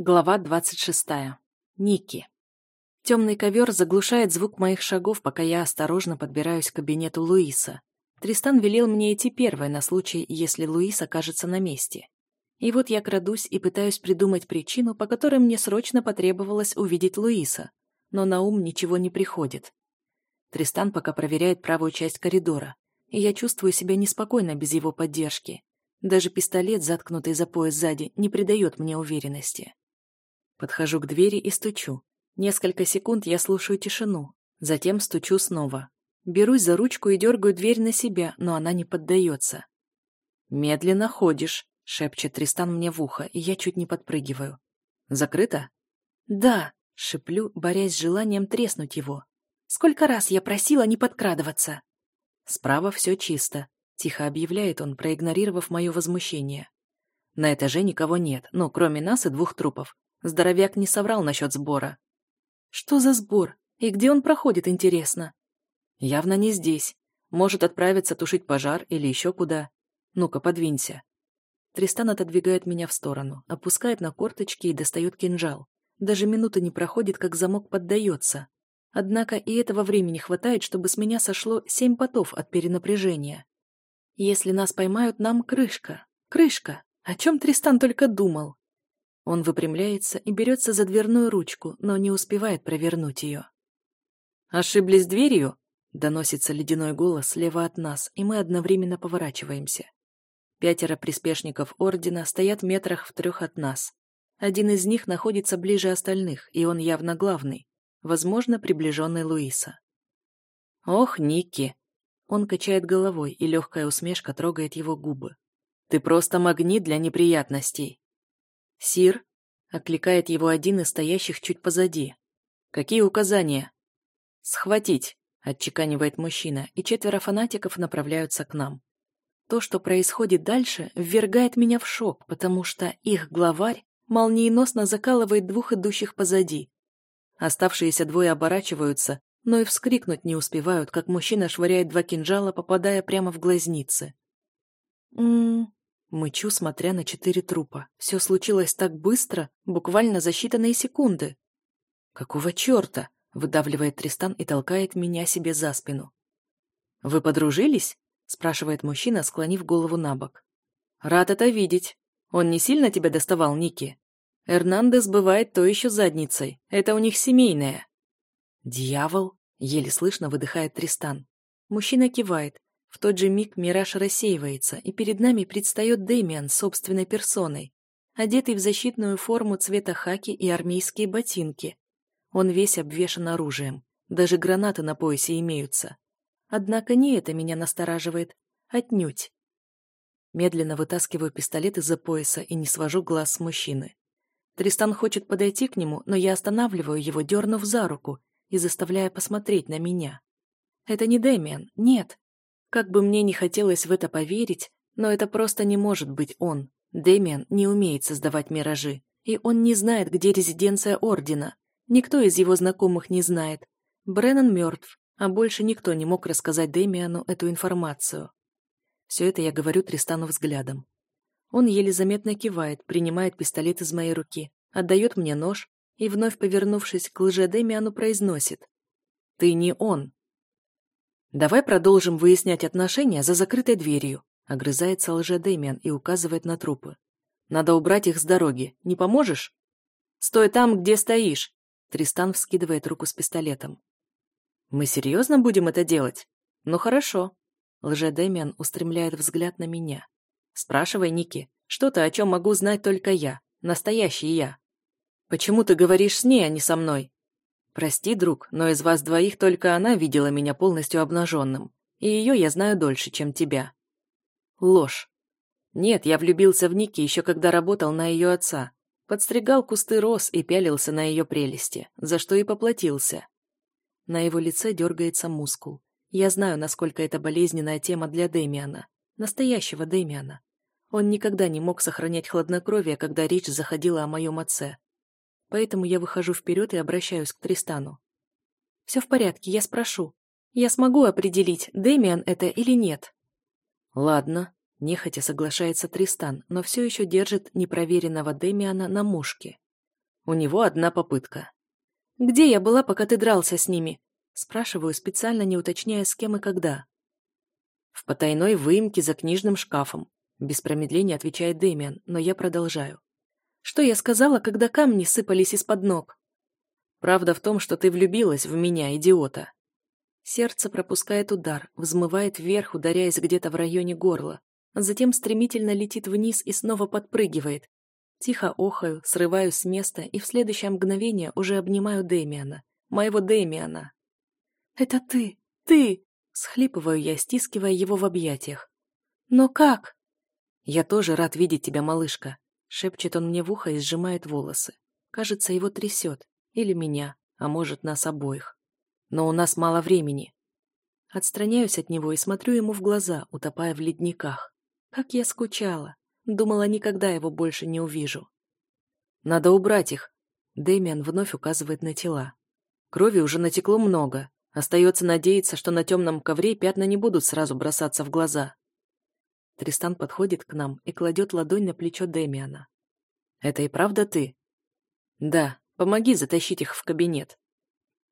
Глава 26. Ники. Темный ковер заглушает звук моих шагов, пока я осторожно подбираюсь к кабинету Луиса. Тристан велел мне идти первой на случай, если Луис окажется на месте. И вот я крадусь и пытаюсь придумать причину, по которой мне срочно потребовалось увидеть Луиса, но на ум ничего не приходит. Тристан пока проверяет правую часть коридора, и я чувствую себя неспокойно без его поддержки. Даже пистолет, заткнутый за пояс сзади, не придает мне уверенности. Подхожу к двери и стучу. Несколько секунд я слушаю тишину, затем стучу снова. Берусь за ручку и дергаю дверь на себя, но она не поддается. «Медленно ходишь», — шепчет Тристан мне в ухо, и я чуть не подпрыгиваю. «Закрыто?» «Да», — шеплю, борясь с желанием треснуть его. «Сколько раз я просила не подкрадываться?» «Справа все чисто», — тихо объявляет он, проигнорировав мое возмущение. На этаже никого нет, ну, кроме нас и двух трупов. Здоровяк не соврал насчет сбора. Что за сбор? И где он проходит, интересно? Явно не здесь. Может отправиться тушить пожар или еще куда. Ну-ка, подвинься. Тристан отодвигает меня в сторону, опускает на корточки и достает кинжал. Даже минуты не проходит, как замок поддается. Однако и этого времени хватает, чтобы с меня сошло семь потов от перенапряжения. Если нас поймают, нам крышка. Крышка. О чем Тристан только думал. Он выпрямляется и берется за дверную ручку, но не успевает провернуть ее. «Ошиблись дверью?» — доносится ледяной голос слева от нас, и мы одновременно поворачиваемся. Пятеро приспешников Ордена стоят метрах в трех от нас. Один из них находится ближе остальных, и он явно главный, возможно, приближенный Луиса. «Ох, Ники!» Он качает головой, и легкая усмешка трогает его губы. «Ты просто магнит для неприятностей!» «Сир?» — окликает его один из стоящих чуть позади. «Какие указания?» «Схватить!» — отчеканивает мужчина, и четверо фанатиков направляются к нам. То, что происходит дальше, ввергает меня в шок, потому что их главарь молниеносно закалывает двух идущих позади. Оставшиеся двое оборачиваются, но и вскрикнуть не успевают, как мужчина швыряет два кинжала, попадая прямо в глазницы. «М-м-м», Мычу, смотря на четыре трупа. Все случилось так быстро, буквально за считанные секунды. «Какого черта?» — выдавливает Тристан и толкает меня себе за спину. «Вы подружились?» — спрашивает мужчина, склонив голову на бок. «Рад это видеть. Он не сильно тебя доставал, Ники? Эрнандес бывает то еще задницей. Это у них семейное». «Дьявол!» — еле слышно выдыхает Тристан. Мужчина кивает, тот же миг мираж рассеивается, и перед нами предстает Дэмиан собственной персоной, одетый в защитную форму цвета хаки и армейские ботинки. Он весь обвешан оружием, даже гранаты на поясе имеются. Однако не это меня настораживает, отнюдь. Медленно вытаскиваю пистолет из-за пояса и не свожу глаз с мужчины. Тристан хочет подойти к нему, но я останавливаю его, дернув за руку и заставляя посмотреть на меня. Это не Дэмиан, нет, как бы мне не хотелось в это поверить, но это просто не может быть он. Дэмиан не умеет создавать миражи, и он не знает, где резиденция Ордена. Никто из его знакомых не знает. Бреннан мертв, а больше никто не мог рассказать Дэмиану эту информацию. Все это я говорю Тристану взглядом. Он еле заметно кивает, принимает пистолет из моей руки, отдает мне нож и, вновь повернувшись к лже Дэмиану, произносит. «Ты не он». «Давай продолжим выяснять отношения за закрытой дверью», огрызается лже Дэмиан и указывает на трупы. «Надо убрать их с дороги. Не поможешь?» «Стой там, где стоишь!» Тристан вскидывает руку с пистолетом. «Мы серьезно будем это делать?» «Ну хорошо». Лже Дэмиан устремляет взгляд на меня. «Спрашивай, Ники, что-то, о чем могу знать только я, настоящий я. Почему ты говоришь с ней, а не со мной?» Прости, друг, но из вас двоих только она видела меня полностью обнаженным, и ее я знаю дольше, чем тебя. Ложь. Нет, я влюбился в Ники еще когда работал на ее отца. Подстригал кусты роз и пялился на ее прелести, за что и поплатился. На его лице дергается мускул. Я знаю, насколько это болезненная тема для Дэмиана. Настоящего Дэмиана. Он никогда не мог сохранять хладнокровие, когда речь заходила о моем отце. Поэтому я выхожу вперед и обращаюсь к Тристану. «Все в порядке, я спрошу. Я смогу определить, Дэмиан это или нет?» «Ладно», — нехотя соглашается Тристан, но все еще держит непроверенного Дэмиана на мушке. У него одна попытка. «Где я была, пока ты дрался с ними?» Спрашиваю, специально не уточняя, с кем и когда. В потайной выемке за книжным шкафом. Без промедления отвечает Дэмиан, но я продолжаю. Что я сказала, когда камни сыпались из-под ног? Правда в том, что ты влюбилась в меня, идиота. Сердце пропускает удар, взмывает вверх, ударяясь где-то в районе горла, затем стремительно летит вниз и снова подпрыгивает. Тихо охаю, срываюсь с места и в следующее мгновение уже обнимаю Дэмиана. Моего Дэмиана. «Это ты! Ты!» — схлипываю я, стискивая его в объятиях. «Но как?» «Я тоже рад видеть тебя, малышка», — шепчет он мне в ухо и сжимает волосы. Кажется, его трясет. Или меня, а может, нас обоих. Но у нас мало времени. Отстраняюсь от него и смотрю ему в глаза, утопая в ледниках. Как я скучала. Думала, никогда его больше не увижу. Надо убрать их. Дэмиан вновь указывает на тела. Крови уже натекло много. Остается надеяться, что на темном ковре пятна не будут сразу бросаться в глаза. Тристан подходит к нам и кладет ладонь на плечо Дэмиана. «Это и правда ты?» «Да, помоги затащить их в кабинет».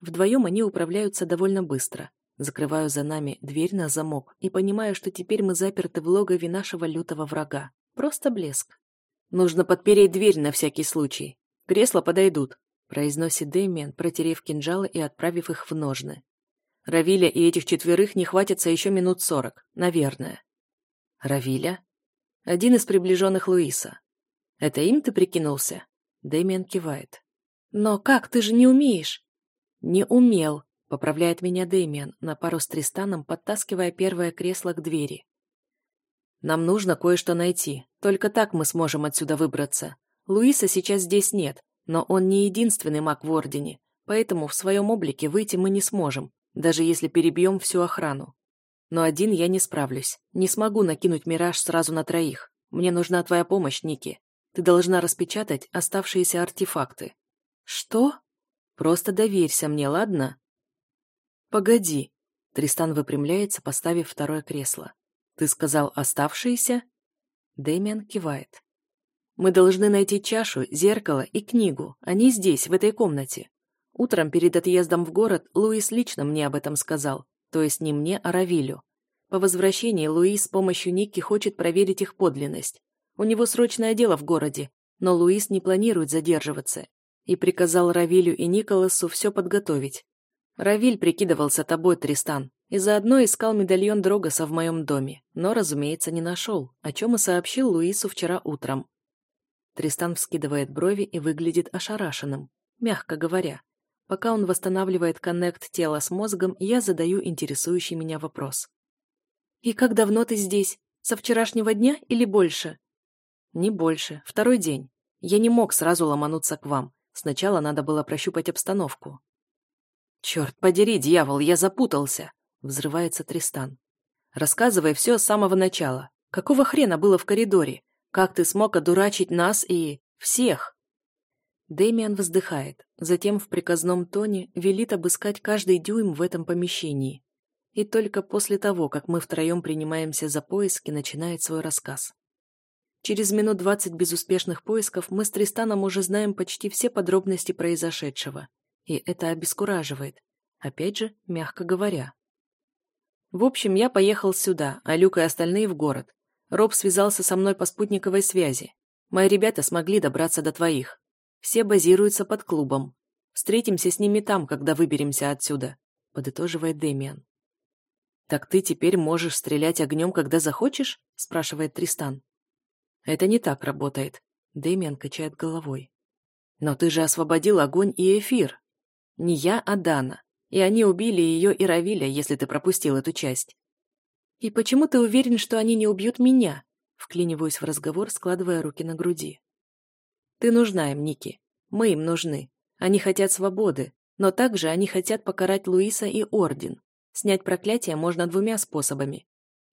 Вдвоем они управляются довольно быстро. Закрываю за нами дверь на замок и понимаю, что теперь мы заперты в логове нашего лютого врага. Просто блеск. «Нужно подпереть дверь на всякий случай. Кресла подойдут», — произносит Дэмиан, протерев кинжалы и отправив их в ножны. Равиля и этих четверых не хватится еще минут сорок, наверное. Равиля? Один из приближенных Луиса. Это им ты прикинулся? Дэмиан кивает. Но как, ты же не умеешь? Не умел, поправляет меня Дэмиан, на пару с Тристаном подтаскивая первое кресло к двери. Нам нужно кое-что найти. Только так мы сможем отсюда выбраться. Луиса сейчас здесь нет, но он не единственный маг в Ордене, поэтому в своем облике выйти мы не сможем, даже если перебьем всю охрану. Но один я не справлюсь. Не смогу накинуть мираж сразу на троих. Мне нужна твоя помощь, Ники. Ты должна распечатать оставшиеся артефакты. Что? Просто доверься мне, ладно? Погоди. Тристан выпрямляется, поставив второе кресло. Ты сказал оставшиеся? Дэмиан кивает. Мы должны найти чашу, зеркало и книгу. Они здесь, в этой комнате. Утром перед отъездом в город Луис лично мне об этом сказал, то есть не мне, а Равилю. По возвращении Луис с помощью Ники хочет проверить их подлинность. У него срочное дело в городе, но Луис не планирует задерживаться и приказал Равилю и Николасу все подготовить. Равиль прикидывался тобой, Тристан, и заодно искал медальон Дрогоса в моем доме, но, разумеется, не нашел, о чем и сообщил Луису вчера утром. Тристан вскидывает брови и выглядит ошарашенным, мягко говоря. Пока он восстанавливает коннект тела с мозгом, я задаю интересующий меня вопрос. «И как давно ты здесь? Со вчерашнего дня или больше?» «Не больше. Второй день. Я не мог сразу ломануться к вам. Сначала надо было прощупать обстановку». «Черт подери, дьявол, я запутался!» — взрывается Тристан. «Рассказывай все с самого начала. Какого хрена было в коридоре? Как ты смог одурачить нас и... всех?» Дэмиан вздыхает, затем в приказном тоне велит обыскать каждый дюйм в этом помещении. И только после того, как мы втроем принимаемся за поиски, начинает свой рассказ. Через минут двадцать безуспешных поисков мы с Тристаном уже знаем почти все подробности произошедшего. И это обескураживает. Опять же, мягко говоря. В общем, я поехал сюда, а Люк и остальные в город. Роб связался со мной по спутниковой связи. Мои ребята смогли добраться до твоих. Все базируются под клубом. Встретимся с ними там, когда выберемся отсюда», — подытоживает Дэмиан. «Так ты теперь можешь стрелять огнем, когда захочешь?» — спрашивает Тристан. «Это не так работает», — Дэмиан качает головой. «Но ты же освободил огонь и эфир. Не я, а Дана. И они убили ее и Равиля, если ты пропустил эту часть». «И почему ты уверен, что они не убьют меня?» Вклиниваюсь в разговор, складывая руки на груди. Ты нужна им, Ники. Мы им нужны. Они хотят свободы, но также они хотят покарать Луиса и Орден. Снять проклятие можно двумя способами.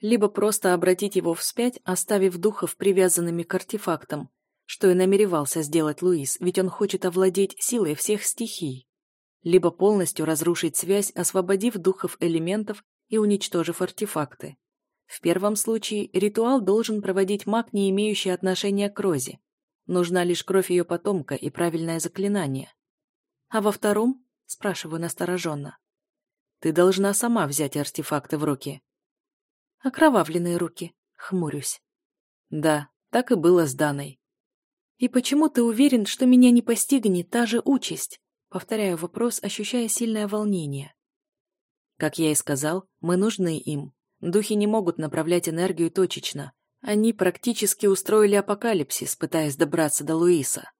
Либо просто обратить его вспять, оставив духов привязанными к артефактам, что и намеревался сделать Луис, ведь он хочет овладеть силой всех стихий. Либо полностью разрушить связь, освободив духов элементов и уничтожив артефакты. В первом случае ритуал должен проводить маг, не имеющий отношения к Розе, Нужна лишь кровь ее потомка и правильное заклинание. А во втором? Спрашиваю настороженно. Ты должна сама взять артефакты в руки. Окровавленные руки. Хмурюсь. Да, так и было с Даной. И почему ты уверен, что меня не постигнет та же участь? Повторяю вопрос, ощущая сильное волнение. Как я и сказал, мы нужны им. Духи не могут направлять энергию точечно. Они практически устроили апокалипсис, пытаясь добраться до Луиса.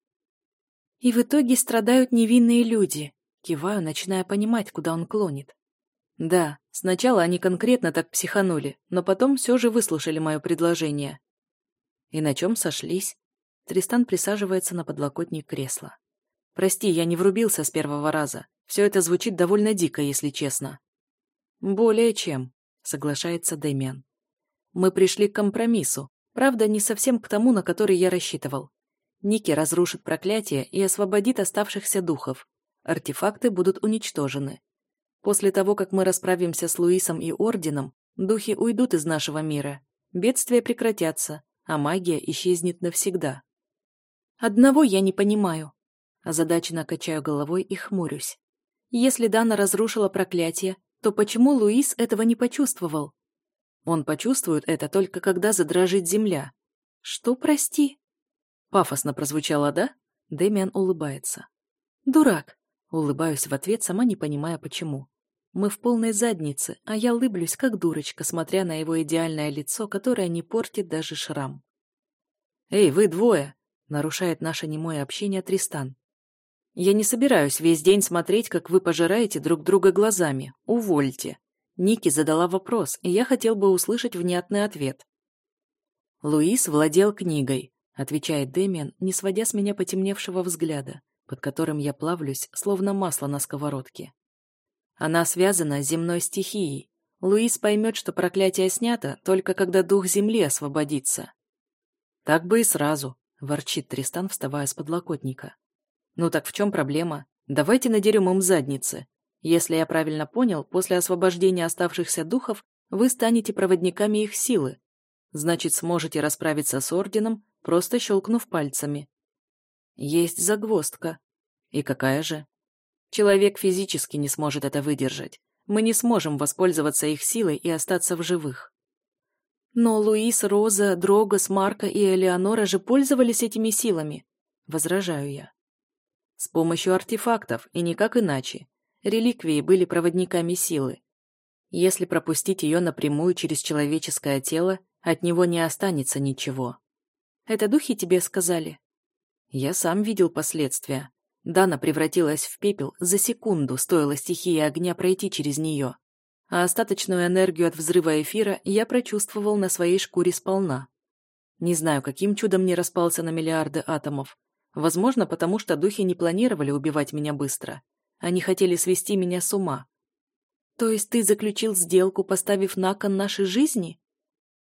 И в итоге страдают невинные люди. Киваю, начиная понимать, куда он клонит. Да, сначала они конкретно так психанули, но потом все же выслушали мое предложение. И на чем сошлись? Тристан присаживается на подлокотник кресла. Прости, я не врубился с первого раза. Все это звучит довольно дико, если честно. Более чем, соглашается Дэмиан. Мы пришли к компромиссу, правда, не совсем к тому, на который я рассчитывал. Ники разрушит проклятие и освободит оставшихся духов. Артефакты будут уничтожены. После того, как мы расправимся с Луисом и Орденом, духи уйдут из нашего мира, бедствия прекратятся, а магия исчезнет навсегда. Одного я не понимаю. Озадаченно качаю головой и хмурюсь. Если Дана разрушила проклятие, то почему Луис этого не почувствовал? Он почувствует это только когда задрожит земля. Что, прости? Пафосно прозвучало, да? Дэмиан улыбается. Дурак. Улыбаюсь в ответ, сама не понимая почему. Мы в полной заднице, а я улыблюсь, как дурочка, смотря на его идеальное лицо, которое не портит даже шрам. «Эй, вы двое!» — нарушает наше немое общение Тристан. «Я не собираюсь весь день смотреть, как вы пожираете друг друга глазами. Увольте!» Ники задала вопрос, и я хотел бы услышать внятный ответ. «Луис владел книгой», — отвечает Дэмиан, не сводя с меня потемневшего взгляда, под которым я плавлюсь, словно масло на сковородке. Она связана с земной стихией. Луис поймет, что проклятие снято, только когда дух земли освободится. Так бы и сразу, ворчит Тристан, вставая с подлокотника. Ну так в чем проблема? Давайте надерем им задницы. Если я правильно понял, после освобождения оставшихся духов вы станете проводниками их силы. Значит, сможете расправиться с орденом, просто щелкнув пальцами. Есть загвоздка. И какая же? Человек физически не сможет это выдержать. Мы не сможем воспользоваться их силой и остаться в живых. Но Луис, Роза, Дрогос, Марка и Элеонора же пользовались этими силами, возражаю я. С помощью артефактов и никак иначе. Реликвии были проводниками силы. Если пропустить ее напрямую через человеческое тело, от него не останется ничего. Это духи тебе сказали? Я сам видел последствия. Дана превратилась в пепел за секунду, стоило стихии огня пройти через нее. А остаточную энергию от взрыва эфира я прочувствовал на своей шкуре сполна. Не знаю, каким чудом не распался на миллиарды атомов. Возможно, потому что духи не планировали убивать меня быстро. Они хотели свести меня с ума. То есть ты заключил сделку, поставив на кон нашей жизни?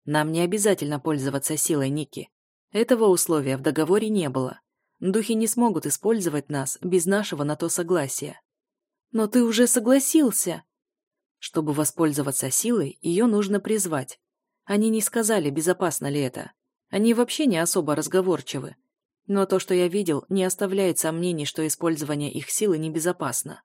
Нам не обязательно пользоваться силой Ники. Этого условия в договоре не было. Духи не смогут использовать нас без нашего на то согласия. Но ты уже согласился. Чтобы воспользоваться силой, ее нужно призвать. Они не сказали, безопасно ли это. Они вообще не особо разговорчивы. Но то, что я видел, не оставляет сомнений, что использование их силы небезопасно.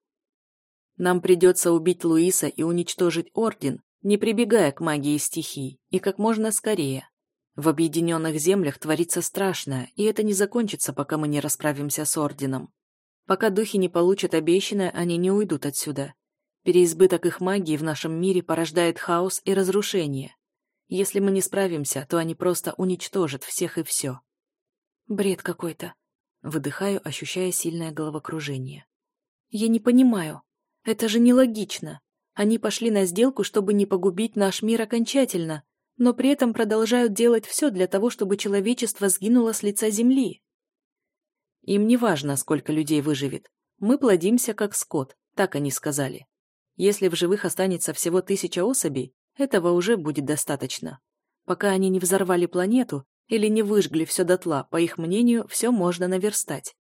Нам придется убить Луиса и уничтожить Орден, не прибегая к магии стихий, и как можно скорее. В объединенных землях творится страшное, и это не закончится, пока мы не расправимся с Орденом. Пока духи не получат обещанное, они не уйдут отсюда. Переизбыток их магии в нашем мире порождает хаос и разрушение. Если мы не справимся, то они просто уничтожат всех и все. Бред какой-то. Выдыхаю, ощущая сильное головокружение. Я не понимаю. Это же нелогично. Они пошли на сделку, чтобы не погубить наш мир окончательно, но при этом продолжают делать все для того, чтобы человечество сгинуло с лица земли. Им не важно, сколько людей выживет. Мы плодимся, как скот, так они сказали. Если в живых останется всего тысяча особей, этого уже будет достаточно. Пока они не взорвали планету или не выжгли все дотла, по их мнению, все можно наверстать.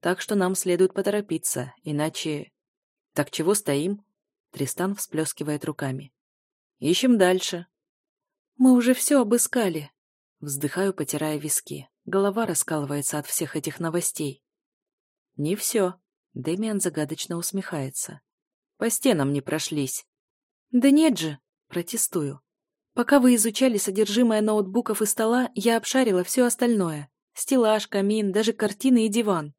Так что нам следует поторопиться, иначе... Так чего стоим? Тристан всплескивает руками. Ищем дальше. Мы уже все обыскали. Вздыхаю, потирая виски. Голова раскалывается от всех этих новостей. «Не все», — Дэмиан загадочно усмехается. «По стенам не прошлись». «Да нет же», — протестую. «Пока вы изучали содержимое ноутбуков и стола, я обшарила все остальное. Стеллаж, камин, даже картины и диван.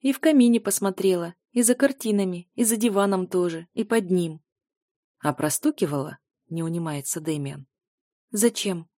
И в камине посмотрела, и за картинами, и за диваном тоже, и под ним. А простукивала? Не унимается Дэмиан. Зачем?